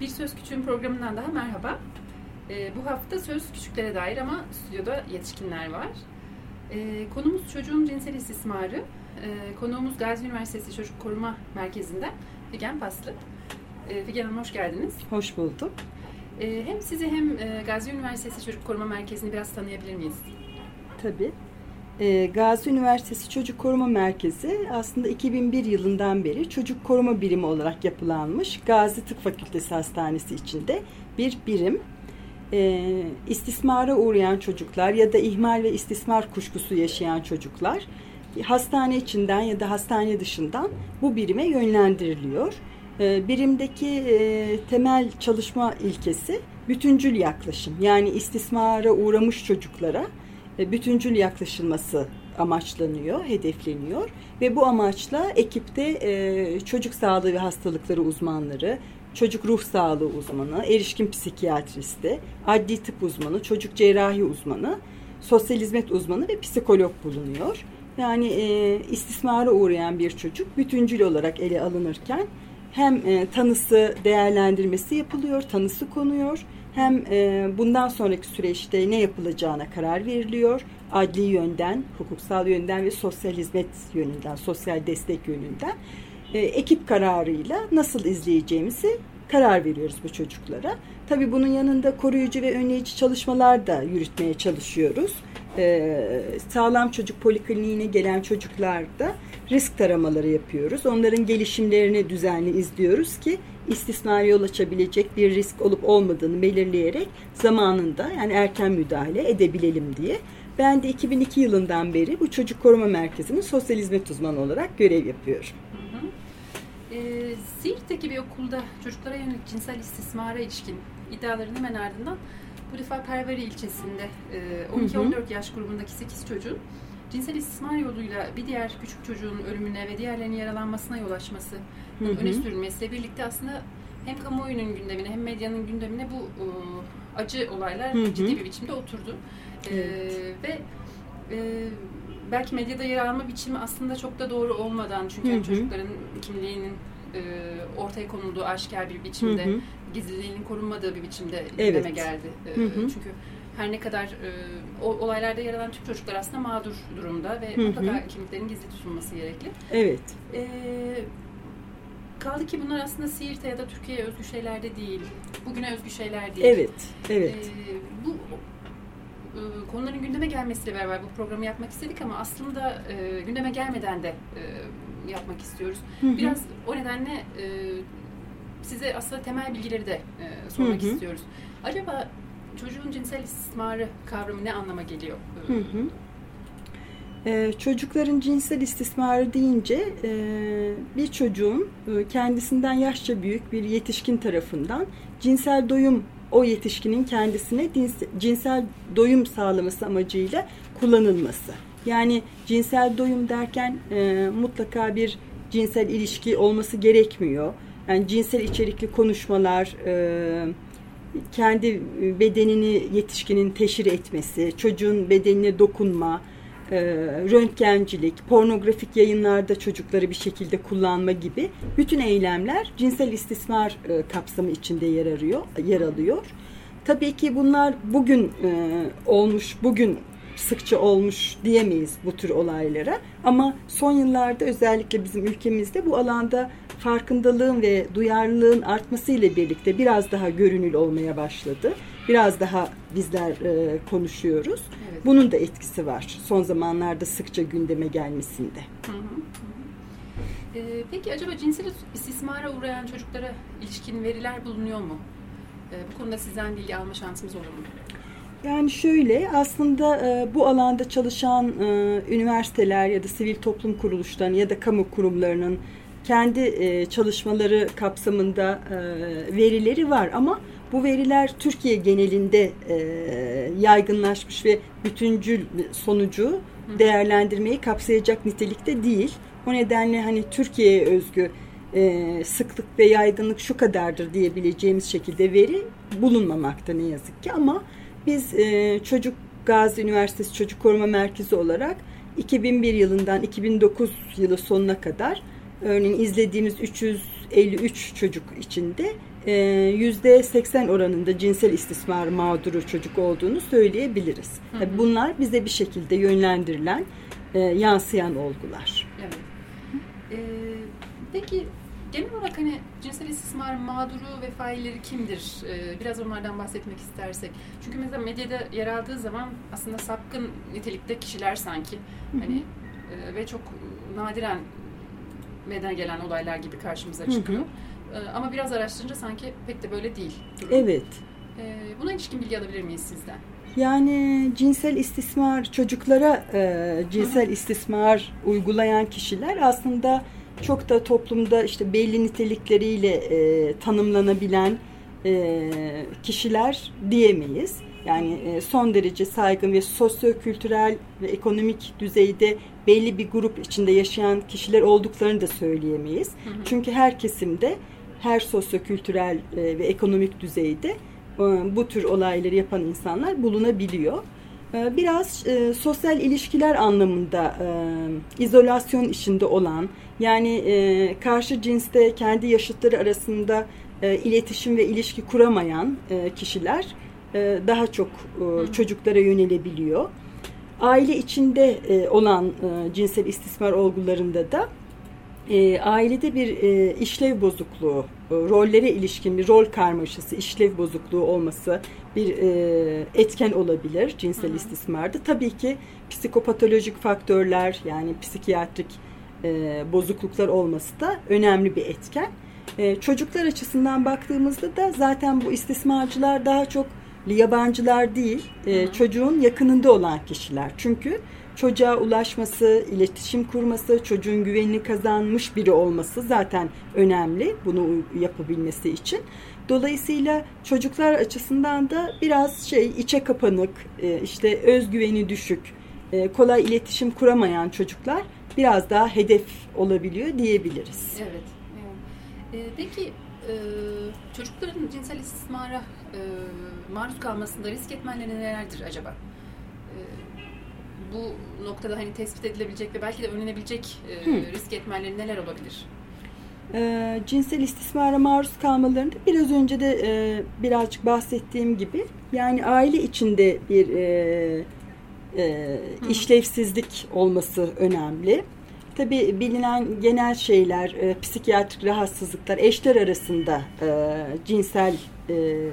Bir Söz Küçüğün programından daha merhaba. E, bu hafta söz küçüklere dair ama stüdyoda yetişkinler var. E, konumuz çocuğun cinsel istismarı. E, konuğumuz Gazi Üniversitesi Çocuk Koruma Merkezi'nden Figen Paslı. E, Figen Hanım hoş geldiniz. Hoş bulduk. E, hem sizi hem e, Gazi Üniversitesi Çocuk Koruma Merkezi'ni biraz tanıyabilir miyiz? Tabii. E, Gazi Üniversitesi Çocuk Koruma Merkezi aslında 2001 yılından beri çocuk koruma birimi olarak yapılanmış Gazi Tıp Fakültesi Hastanesi içinde bir birim. E, istismara uğrayan çocuklar ya da ihmal ve istismar kuşkusu yaşayan çocuklar hastane içinden ya da hastane dışından bu birime yönlendiriliyor. E, birimdeki e, temel çalışma ilkesi bütüncül yaklaşım. Yani istismara uğramış çocuklara bütüncül yaklaşılması amaçlanıyor, hedefleniyor ve bu amaçla ekipte e, çocuk sağlığı ve hastalıkları uzmanları, çocuk ruh sağlığı uzmanı, erişkin psikiyatristi, adli tıp uzmanı, çocuk cerrahi uzmanı, sosyal hizmet uzmanı ve psikolog bulunuyor. Yani e, istismara uğrayan bir çocuk bütüncül olarak ele alınırken hem e, tanısı değerlendirmesi yapılıyor, tanısı konuyor, hem e, bundan sonraki süreçte ne yapılacağına karar veriliyor. Adli yönden, hukuksal yönden ve sosyal hizmet yönünden, sosyal destek yönünden e, ekip kararıyla nasıl izleyeceğimizi karar veriyoruz bu çocuklara. Tabii bunun yanında koruyucu ve önleyici çalışmalar da yürütmeye çalışıyoruz. Ee, sağlam çocuk polikliniğine gelen çocuklarda risk taramaları yapıyoruz. Onların gelişimlerini düzenli izliyoruz ki istismar yol açabilecek bir risk olup olmadığını belirleyerek zamanında yani erken müdahale edebilelim diye. Ben de 2002 yılından beri bu çocuk koruma merkezinin sosyal hizmet uzmanı olarak görev yapıyorum. Hı hı. E, Siirt'teki bir okulda çocuklara yönelik cinsel istismara ilişkin iddiaların hemen ardından bu defa Perveri ilçesinde e, 12-14 yaş grubundaki 8 çocuğun cinsel istismar yoluyla bir diğer küçük çocuğun ölümüne ve diğerlerinin yaralanmasına yol açması öne sürülmesiyle birlikte aslında hem kamuoyunun gündemine hem medyanın gündemine bu e, acı olaylar hı hı. ciddi bir biçimde oturdu. E, evet. E, ve e, belki medyada yer alma biçimi aslında çok da doğru olmadan çünkü hı hı. çocukların kimliğinin e, ortaya konulduğu aşikar bir biçimde, hı hı. gizliliğinin korunmadığı bir biçimde evet. gündeme geldi. E, hı hı. Çünkü her ne kadar e, o, olaylarda yer alan tüm çocuklar aslında mağdur durumda ve hı hı. mutlaka kimliklerin gizli tutulması gerekli. Evet. E, kaldı ki bunlar aslında Siirt'e ya da Türkiye'ye özgü şeyler de değil. Bugüne özgü şeyler değil. Evet, evet. E, bu e, konuların gündeme gelmesiyle beraber bu programı yapmak istedik ama aslında e, gündeme gelmeden de e, yapmak istiyoruz. Hı hı. Biraz o nedenle e, size aslında temel bilgileri de e, sormak hı hı. istiyoruz. Acaba çocuğun cinsel istismarı kavramı ne anlama geliyor? Hı hı. Ee, çocukların cinsel istismarı deyince e, bir çocuğun e, kendisinden yaşça büyük bir yetişkin tarafından cinsel doyum o yetişkinin kendisine cinsel doyum sağlaması amacıyla kullanılması. Yani cinsel doyum derken e, mutlaka bir cinsel ilişki olması gerekmiyor. Yani cinsel içerikli konuşmalar, e, kendi bedenini yetişkinin teşhir etmesi, çocuğun bedenine dokunma, e, röntgencilik, pornografik yayınlarda çocukları bir şekilde kullanma gibi bütün eylemler cinsel istismar e, kapsamı içinde yer arıyor, yer alıyor. Tabii ki bunlar bugün e, olmuş, bugün sıkça olmuş diyemeyiz bu tür olaylara. Ama son yıllarda özellikle bizim ülkemizde bu alanda farkındalığın ve duyarlılığın artması ile birlikte biraz daha görünül olmaya başladı. Biraz daha bizler e, konuşuyoruz. Evet. Bunun da etkisi var son zamanlarda sıkça gündeme gelmesinde. Hı hı. Ee, peki acaba cinsel istismara uğrayan çocuklara ilişkin veriler bulunuyor mu? Ee, bu konuda sizden bilgi alma şansımız olur mu? Yani şöyle aslında e, bu alanda çalışan e, üniversiteler ya da sivil toplum kuruluşlarının ya da kamu kurumlarının kendi e, çalışmaları kapsamında verileri var ama bu veriler Türkiye genelinde yaygınlaşmış ve bütüncül sonucu değerlendirmeyi kapsayacak nitelikte değil. O nedenle hani Türkiye'ye özgü sıklık ve yaygınlık şu kadardır diyebileceğimiz şekilde veri bulunmamakta ne yazık ki ama biz e, Çocuk Gazi Üniversitesi Çocuk Koruma Merkezi olarak 2001 yılından 2009 yılı sonuna kadar örneğin izlediğimiz 353 çocuk içinde yüzde 80 oranında cinsel istismar mağduru çocuk olduğunu söyleyebiliriz. Hı hı. Bunlar bize bir şekilde yönlendirilen, e, yansıyan olgular. Evet. Ee, peki genel olarak hani cinsel istismar mağduru ve failleri kimdir? Ee, biraz onlardan bahsetmek istersek. Çünkü mesela medyada yer aldığı zaman aslında sapkın nitelikte kişiler sanki. Hani e, ve çok nadiren meydana gelen olaylar gibi karşımıza çıkıyor. Hı hı. Ee, ama biraz araştırınca sanki pek de böyle değil. Durum. Evet. Ee, buna ilişkin bilgi alabilir miyiz sizden? Yani cinsel istismar çocuklara e, cinsel istismar uygulayan kişiler aslında çok da toplumda işte belli nitelikleriyle e, tanımlanabilen e, kişiler diyemeyiz. Yani e, son derece saygın ve sosyo-kültürel ve ekonomik düzeyde belli bir grup içinde yaşayan kişiler olduklarını da söyleyemeyiz. Hı hı. Çünkü her kesimde, her sosyo-kültürel e, ve ekonomik düzeyde e, bu tür olayları yapan insanlar bulunabiliyor. E, biraz e, sosyal ilişkiler anlamında e, izolasyon içinde olan, yani e, karşı cinste kendi yaşıtları arasında e, iletişim ve ilişki kuramayan e, kişiler e, daha çok e, çocuklara yönelebiliyor. Aile içinde e, olan e, cinsel istismar olgularında da e, ailede bir e, işlev bozukluğu, e, rollere ilişkin bir rol karmaşası, işlev bozukluğu olması bir e, etken olabilir cinsel Hı. istismarda. Tabii ki psikopatolojik faktörler yani psikiyatrik e, bozukluklar olması da önemli bir etken. E, çocuklar açısından baktığımızda da zaten bu istismarcılar daha çok yabancılar değil, e, çocuğun yakınında olan kişiler. Çünkü çocuğa ulaşması, iletişim kurması, çocuğun güvenini kazanmış biri olması zaten önemli bunu yapabilmesi için. Dolayısıyla çocuklar açısından da biraz şey içe kapanık, e, işte özgüveni düşük, e, kolay iletişim kuramayan çocuklar biraz daha hedef olabiliyor diyebiliriz. Evet. evet. E, peki e, çocukların cinsel istismara e, maruz kalmasında risk etmenleri nelerdir acaba? E, bu noktada hani tespit edilebilecek ve belki de önlenebilecek e, risk etmenleri neler olabilir? E, cinsel istismara maruz kalmalarında biraz önce de e, birazcık bahsettiğim gibi yani aile içinde bir e, e, işlevsizlik olması önemli. Tabi bilinen genel şeyler, e, psikiyatrik rahatsızlıklar, eşler arasında e, cinsel e,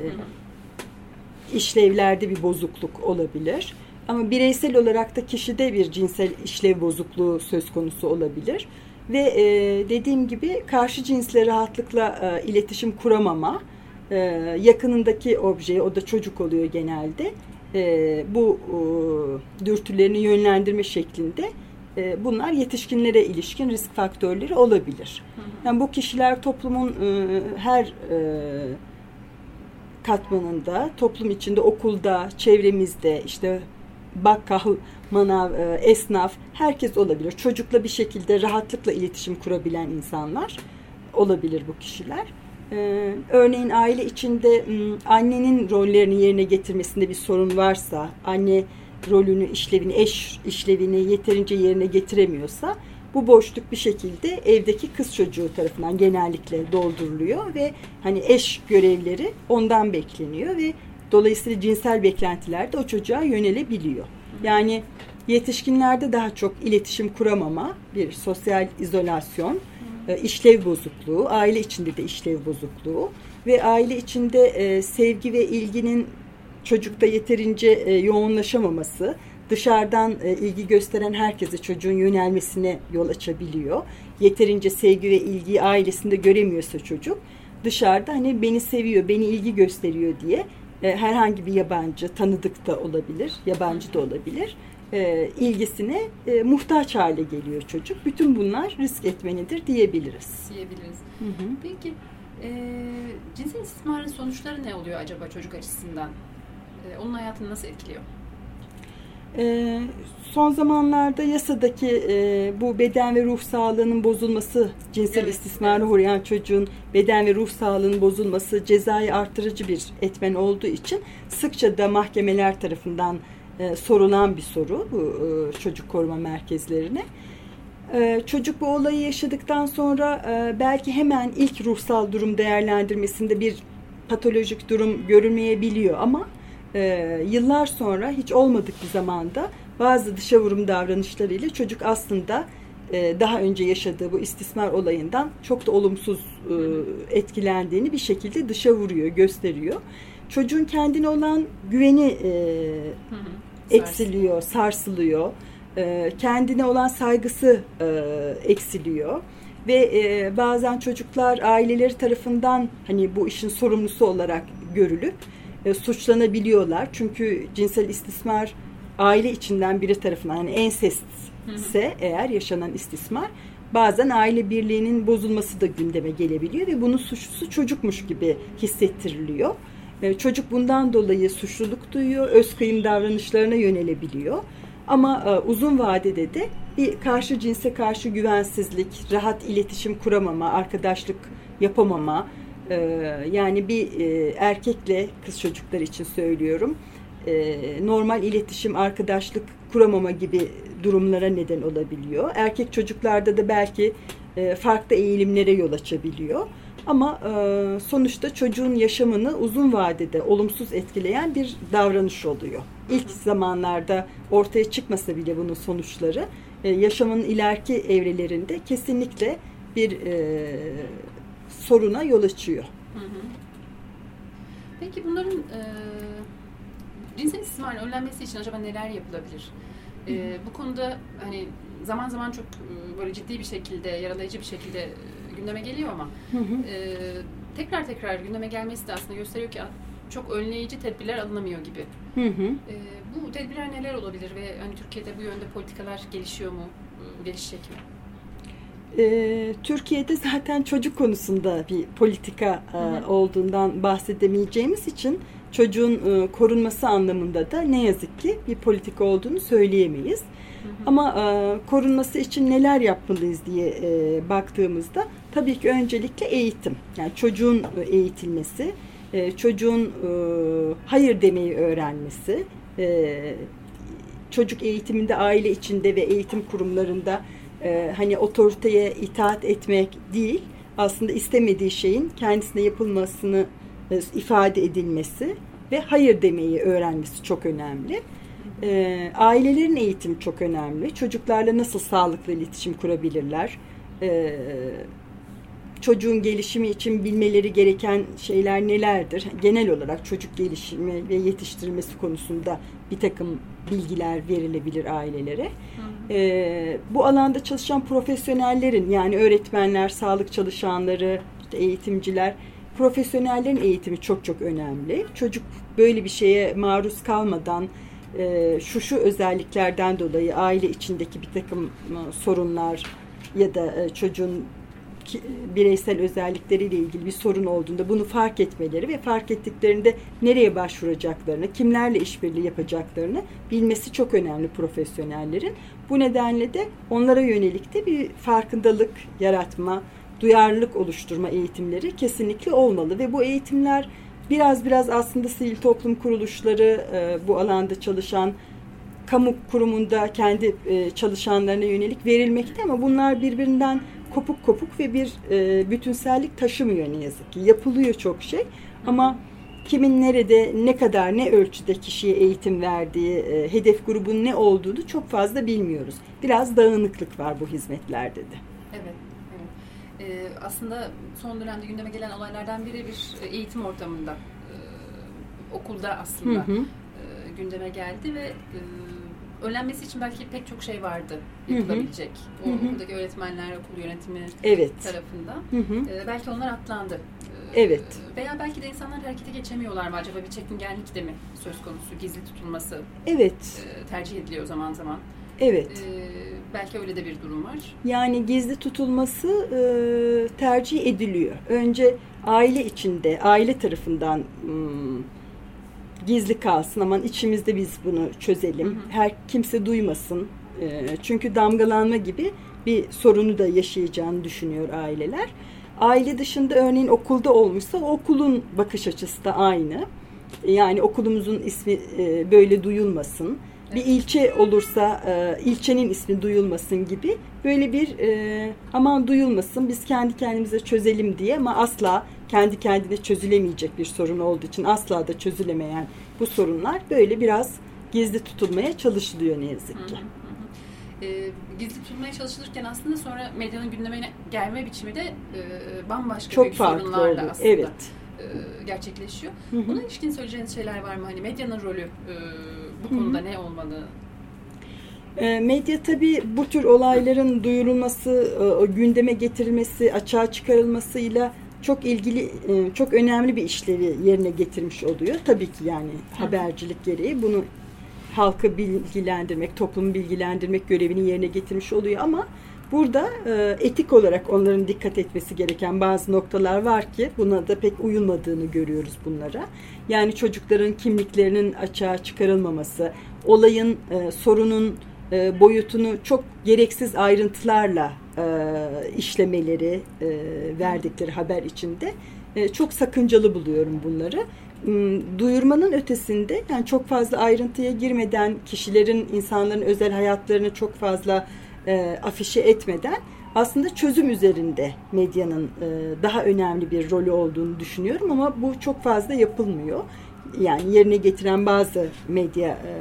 işlevlerde bir bozukluk olabilir. Ama bireysel olarak da kişide bir cinsel işlev bozukluğu söz konusu olabilir. Ve e, dediğim gibi karşı cinsle rahatlıkla e, iletişim kuramama, e, yakınındaki obje, o da çocuk oluyor genelde, e, bu e, dürtülerini yönlendirme şeklinde e, bunlar yetişkinlere ilişkin risk faktörleri olabilir. Yani bu kişiler toplumun e, her e, katmanında, toplum içinde, okulda, çevremizde, işte bakkal, manav, e, esnaf, herkes olabilir. Çocukla bir şekilde rahatlıkla iletişim kurabilen insanlar olabilir bu kişiler. Ee, örneğin aile içinde annenin rollerini yerine getirmesinde bir sorun varsa, anne rolünü, işlevini, eş işlevini yeterince yerine getiremiyorsa bu boşluk bir şekilde evdeki kız çocuğu tarafından genellikle dolduruluyor ve hani eş görevleri ondan bekleniyor ve dolayısıyla cinsel beklentiler de o çocuğa yönelebiliyor. Yani yetişkinlerde daha çok iletişim kuramama, bir sosyal izolasyon, işlev bozukluğu, aile içinde de işlev bozukluğu ve aile içinde e, sevgi ve ilginin çocukta yeterince e, yoğunlaşamaması, dışarıdan e, ilgi gösteren herkese çocuğun yönelmesine yol açabiliyor. Yeterince sevgi ve ilgiyi ailesinde göremiyorsa çocuk dışarıda hani beni seviyor, beni ilgi gösteriyor diye e, herhangi bir yabancı, tanıdık da olabilir, yabancı da olabilir. E, ilgisine e, muhtaç hale geliyor çocuk. Bütün bunlar risk etmenidir diyebiliriz. Diyebiliriz. Hı hı. Peki e, cinsel istismarın sonuçları ne oluyor acaba çocuk açısından? E, onun hayatını nasıl etkiliyor? E, son zamanlarda yasadaki e, bu beden ve ruh sağlığının bozulması, cinsel evet, istismara evet. uğrayan çocuğun beden ve ruh sağlığının bozulması cezayı artırıcı bir etmen olduğu için sıkça da mahkemeler tarafından e, sorulan bir soru bu e, çocuk koruma merkezlerine. Ee, çocuk bu olayı yaşadıktan sonra e, belki hemen ilk ruhsal durum değerlendirmesinde bir patolojik durum görülmeyebiliyor ama e, yıllar sonra hiç olmadık bir zamanda bazı dışa vurum davranışlarıyla çocuk aslında e, daha önce yaşadığı bu istismar olayından çok da olumsuz etkilendiğini bir şekilde dışa vuruyor, gösteriyor. Çocuğun kendine olan güveni eksiliyor, sarsılıyor. E, kendine olan saygısı e, eksiliyor. Ve e, bazen çocuklar aileleri tarafından hani bu işin sorumlusu olarak görülüp e, suçlanabiliyorlar. Çünkü cinsel istismar aile içinden biri tarafından hani ensestse eğer yaşanan istismar bazen aile birliğinin bozulması da gündeme gelebiliyor ve bunun suçlusu çocukmuş gibi hissettiriliyor. Çocuk bundan dolayı suçluluk duyuyor, öz kıyım davranışlarına yönelebiliyor. Ama e, uzun vadede de bir karşı cinse karşı güvensizlik, rahat iletişim kuramama, arkadaşlık yapamama, e, yani bir e, erkekle kız çocuklar için söylüyorum, normal iletişim, arkadaşlık kuramama gibi durumlara neden olabiliyor. Erkek çocuklarda da belki farklı eğilimlere yol açabiliyor. Ama e, sonuçta çocuğun yaşamını uzun vadede olumsuz etkileyen bir davranış oluyor. İlk zamanlarda ortaya çıkmasa bile bunun sonuçları e, yaşamın ileriki evrelerinde kesinlikle bir e, soruna yol açıyor. Peki bunların e, cinsel istismarın önlenmesi için acaba neler yapılabilir? E, bu konuda hani zaman zaman çok e, böyle ciddi bir şekilde, yaralayıcı bir şekilde gündeme geliyor ama hı hı. E, tekrar tekrar gündeme gelmesi de aslında gösteriyor ki çok önleyici tedbirler alınamıyor gibi. Hı hı. E, bu tedbirler neler olabilir ve hani Türkiye'de bu yönde politikalar gelişiyor mu, gelişecek mi? E, Türkiye'de zaten çocuk konusunda bir politika e, hı hı. olduğundan bahsedemeyeceğimiz için çocuğun e, korunması anlamında da ne yazık ki bir politika olduğunu söyleyemeyiz. Ama e, korunması için neler yapmalıyız diye e, baktığımızda tabii ki öncelikle eğitim. Yani çocuğun eğitilmesi, e, çocuğun e, hayır demeyi öğrenmesi, e, çocuk eğitiminde aile içinde ve eğitim kurumlarında e, hani otoriteye itaat etmek değil, aslında istemediği şeyin kendisine yapılmasını e, ifade edilmesi ve hayır demeyi öğrenmesi çok önemli. E, ailelerin eğitimi çok önemli. Çocuklarla nasıl sağlıklı iletişim kurabilirler? E, çocuğun gelişimi için bilmeleri gereken şeyler nelerdir? Genel olarak çocuk gelişimi ve yetiştirilmesi konusunda bir takım bilgiler verilebilir ailelere. E, bu alanda çalışan profesyonellerin yani öğretmenler, sağlık çalışanları, işte eğitimciler, profesyonellerin eğitimi çok çok önemli. Çocuk böyle bir şeye maruz kalmadan e, şu şu özelliklerden dolayı aile içindeki bir takım e, sorunlar ya da e, çocuğun bireysel özellikleriyle ilgili bir sorun olduğunda bunu fark etmeleri ve fark ettiklerinde nereye başvuracaklarını, kimlerle işbirliği yapacaklarını bilmesi çok önemli profesyonellerin. Bu nedenle de onlara yönelik de bir farkındalık yaratma, duyarlılık oluşturma eğitimleri kesinlikle olmalı ve bu eğitimler biraz biraz aslında sivil toplum kuruluşları e, bu alanda çalışan kamu kurumunda kendi e, çalışanlarına yönelik verilmekte ama bunlar birbirinden kopuk kopuk ve bir e, bütünsellik taşımıyor ne yazık ki. Yapılıyor çok şey ama kimin nerede ne kadar ne ölçüde kişiye eğitim verdiği, e, hedef grubun ne olduğunu çok fazla bilmiyoruz. Biraz dağınıklık var bu hizmetlerde de. Evet. evet. Ee, aslında son dönemde gündeme gelen olaylardan biri bir eğitim ortamında, e, okulda aslında hı hı. E, gündeme geldi ve e, önlenmesi için belki pek çok şey vardı yapılabilecek. Hı hı. O okuldaki öğretmenler, okul yönetimi evet. tarafından. Hı hı. Ee, belki onlar atlandı. Ee, evet. Veya belki de insanlar harekete geçemiyorlar mı acaba? Bir çekingenlik de mi söz konusu? Gizli tutulması evet. E, tercih ediliyor zaman zaman. Evet. Ee, belki öyle de bir durum var. Yani gizli tutulması e, tercih ediliyor. Önce aile içinde, aile tarafından hmm, gizli kalsın aman içimizde biz bunu çözelim. Hı hı. Her kimse duymasın. E, çünkü damgalanma gibi bir sorunu da yaşayacağını düşünüyor aileler. Aile dışında örneğin okulda olmuşsa okulun bakış açısı da aynı. Yani okulumuzun ismi e, böyle duyulmasın. Bir ilçe olursa e, ilçenin ismi duyulmasın gibi böyle bir e, aman duyulmasın biz kendi kendimize çözelim diye ama asla kendi kendine çözülemeyecek bir sorun olduğu için asla da çözülemeyen bu sorunlar böyle biraz gizli tutulmaya çalışılıyor ne yazık ki. Hı hı e, gizli tutulmaya çalışılırken aslında sonra medyanın gündemine gelme biçimi de e, bambaşka Çok büyük farklı sorunlarla oldu. aslında Evet. e, gerçekleşiyor. Hı hı. Buna ilişkin söyleyeceğiniz şeyler var mı? Hani medyanın rolü e, bu Hı hı. konuda ne olmalı? E, Medya tabii bu tür olayların duyurulması, e, gündeme getirilmesi, açığa çıkarılmasıyla çok ilgili, e, çok önemli bir işlevi yerine getirmiş oluyor. Tabii ki yani habercilik gereği bunu halkı bilgilendirmek, toplumu bilgilendirmek görevini yerine getirmiş oluyor ama burada e, etik olarak onların dikkat etmesi gereken bazı noktalar var ki buna da pek uyulmadığını görüyoruz bunlara. Yani çocukların kimliklerinin açığa çıkarılmaması, olayın, e, sorunun e, boyutunu çok gereksiz ayrıntılarla e, işlemeleri, e, verdikleri haber içinde e, çok sakıncalı buluyorum bunları. Hmm, Duyurmanın ötesinde yani çok fazla ayrıntıya girmeden kişilerin, insanların özel hayatlarını çok fazla afişe etmeden aslında çözüm üzerinde medyanın daha önemli bir rolü olduğunu düşünüyorum ama bu çok fazla yapılmıyor. Yani yerine getiren bazı medya e,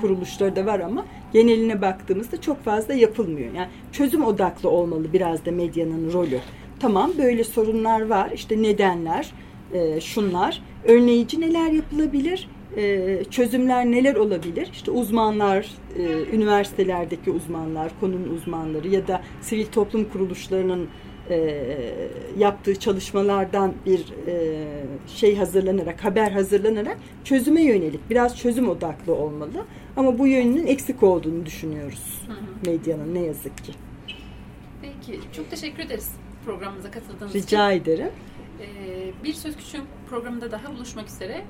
kuruluşları da var ama geneline baktığımızda çok fazla yapılmıyor. Yani çözüm odaklı olmalı biraz da medyanın rolü. Tamam böyle sorunlar var işte nedenler e, şunlar önleyici neler yapılabilir e, çözümler neler olabilir işte uzmanlar e, üniversitelerdeki uzmanlar konunun uzmanları ya da sivil toplum kuruluşlarının e, yaptığı çalışmalardan bir e, şey hazırlanarak haber hazırlanarak çözüme yönelik biraz çözüm odaklı olmalı ama bu yönünün eksik olduğunu düşünüyoruz Hı hı. medyanın ne yazık ki. Peki, çok teşekkür ederiz programımıza katıldığınız için. Rica ederim. Ee, bir Söz Küçüğün programında daha buluşmak üzere.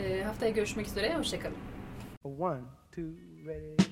Ee, haftaya görüşmek üzere. Hoşçakalın. One, two, ready.